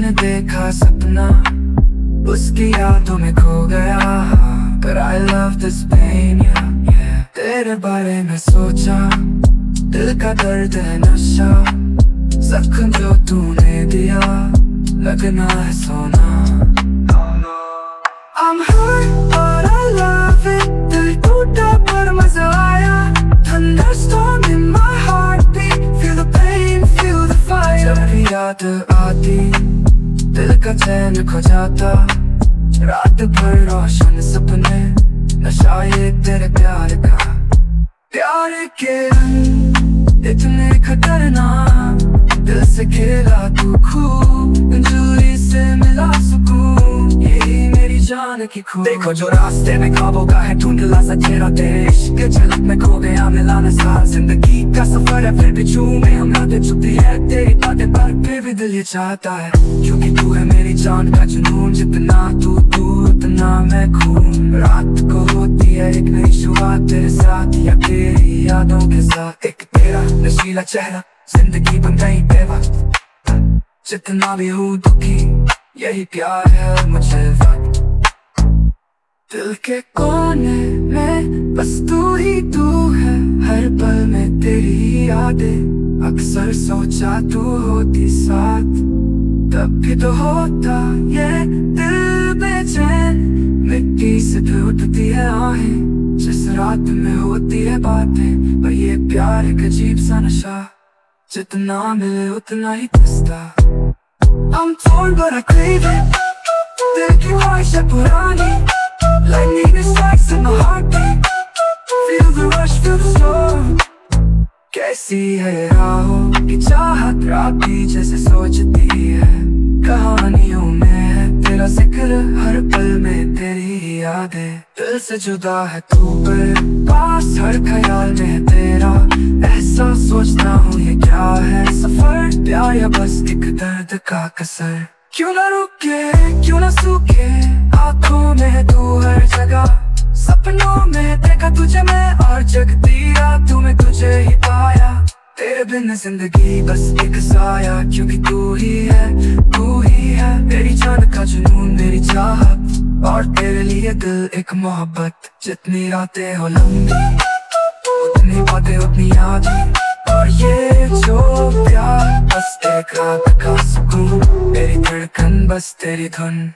ने देखा सपना उसकी यादों में खो गया। But I love this pain yeah, yeah. तेरे बारे में सोचा दिल का दर्द है नशा। जख्म जो तूने दिया लगना है सोना। I'm hurt याद आती। दिल का चैन खो जाता। रात भर रोशन सपने, नशा ये तेरे प्यार का। प्यार के रंग इतने खतरनाक। दिल से खेला तू खूब इंजुरी से मिला सुकून। यही मेरी जान की खूब देखो जो रास्ते में ख्वाबों का है धुंधला सा चेहरा तेरे इश्क झलक में खो गया मिला न सा ज़िंदगी का सफ़र है, फिर भी चूमे हम रातें चुपती है, तेरी बातें फिर भी दिल ये चाहता है। क्योंकि तू है मेरी जान का जुनून, जितना तू तू उतना मैं खून। रात को होती है एक नई शुरुआत, तेरे साथ या तेरी यादों के साथ। एक तेरा नशीला चेहरा, ज़िंदगी बन गई बेवक्त जितना भी हूँ दुखी, यही प्यार है मुझे दिल के कोने में बस तू ही तू है, हर पल में तेरी यादें। अक्सर सोचा तू होती साथ, तब भी तो होता ये दिल बेचैन मिट्टी से फिर उठती है आहें, जिस रात में होती है बातें, पर ये प्यार एक अजीब सा नशा, जितना मिले उतना ही दस्ता I'm torn but I crave it दिल की ख्वाहिश है पुरानी Lightning strikes in my heartbeat कैसी है राहों की चाहत राती जैसे सोचती है। कहानियों में है तेरा ज़िक्र, हर पल में तेरी यादें। दिल से जुदा है तू पर, पास हर ख्याल में है तेरा। ऐसा सोचता हूँ ये क्या है सफ़र? प्यार या बस एक दर्द का कसर। क्यों ना रुके, क्यों ना सूखे? आँखों में तू हर जगह। सपनों में देखा तुझे मैं और जगती रातों में तुझे ही तेरे बिन ज़िंदगी बस एक साया, क्योंकि तू ही है, तू ही है। मेरी जान का जुनून, मेरी चाहत और तेरे लिए दिल एक मोहब्बत। जितनी रातें हो लंबी, उतनी बातें उतनी यादें और ये जो प्यार, बस एक रात का सुकून। मेरी धड़कन, बस तेरी धुन।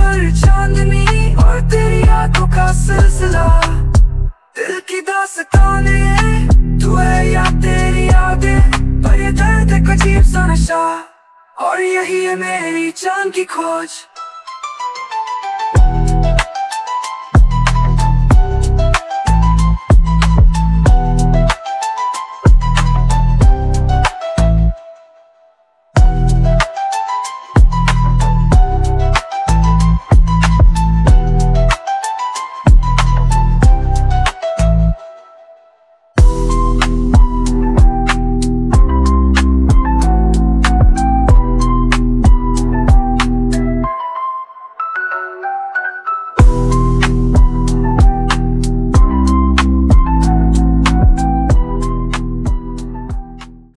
भर चांदनी और तेरी आँखों का सिलसिला। दिल की दास्तान, तू है या तेरी यादें, पर ये दर्द एक अजीब सा नशा। और यही है मेरी जान की खोज।